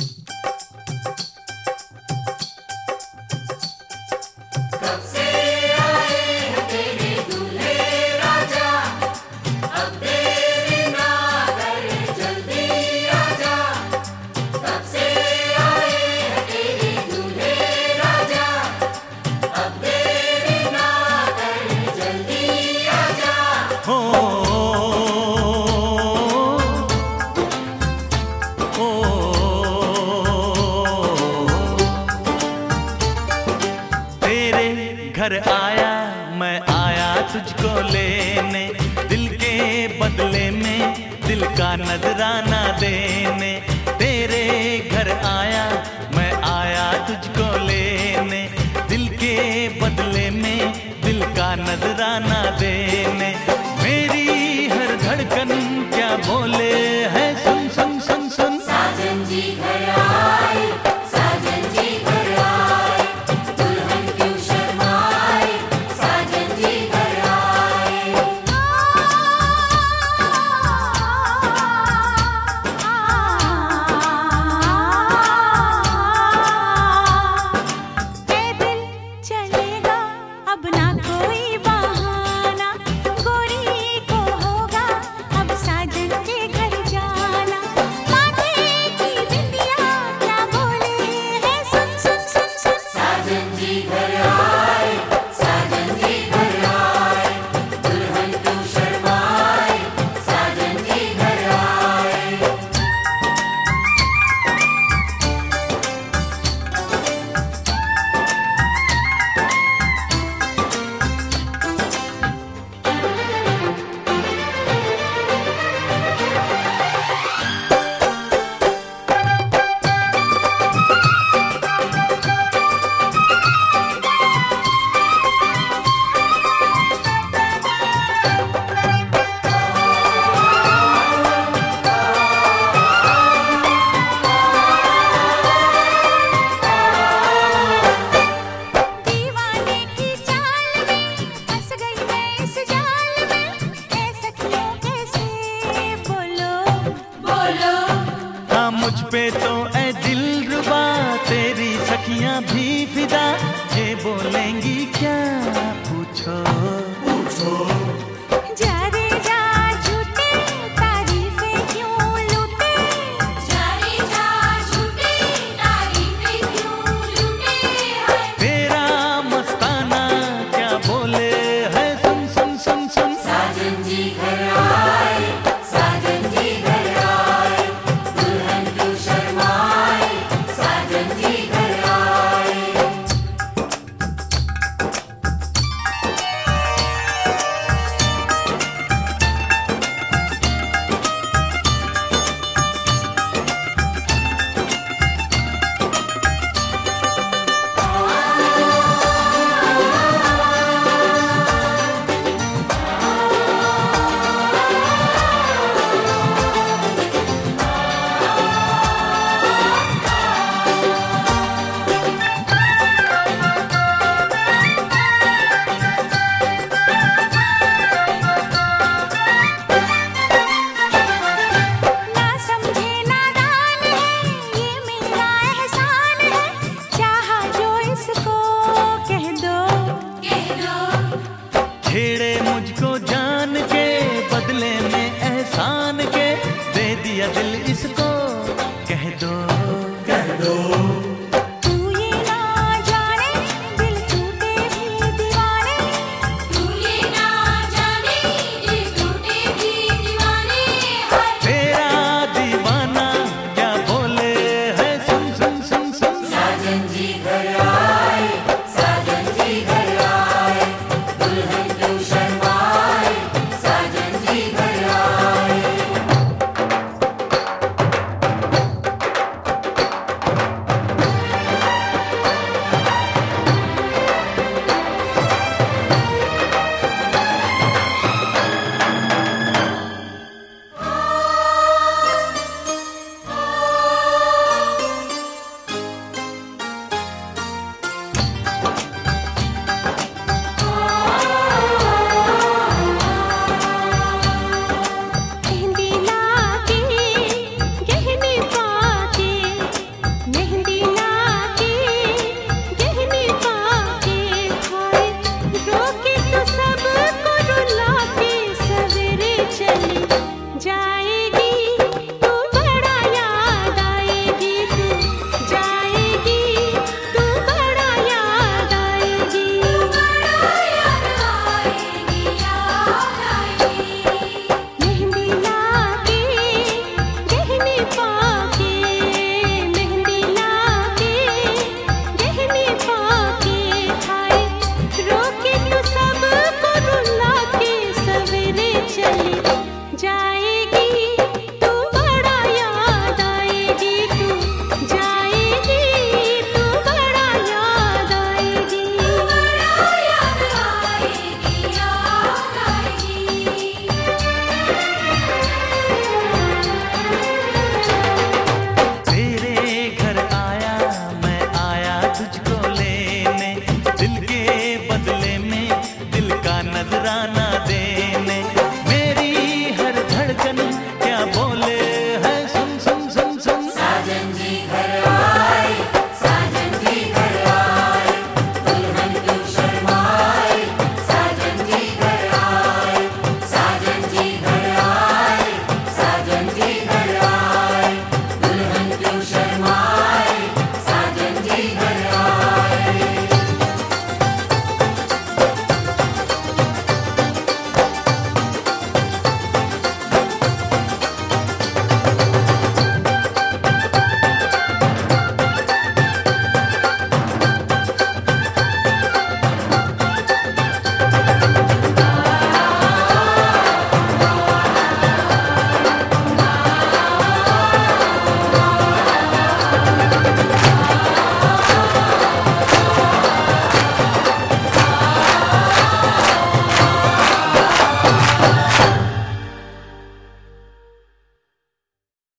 you घर आया, मैं आया तुझको लेने, दिल के बदले में, दिल का नजराना देने। तेरे घर आया मुझ पे तो ए दिल रुबा तेरी सखियाँ भी फिदा। ये बोलेंगी क्या पूछो? छेड़े मुझको जान के बदले में एहसान के। दे दिया दिल इसको कह दो। कह दो। जी गया शोले में दिल का नजराना दे।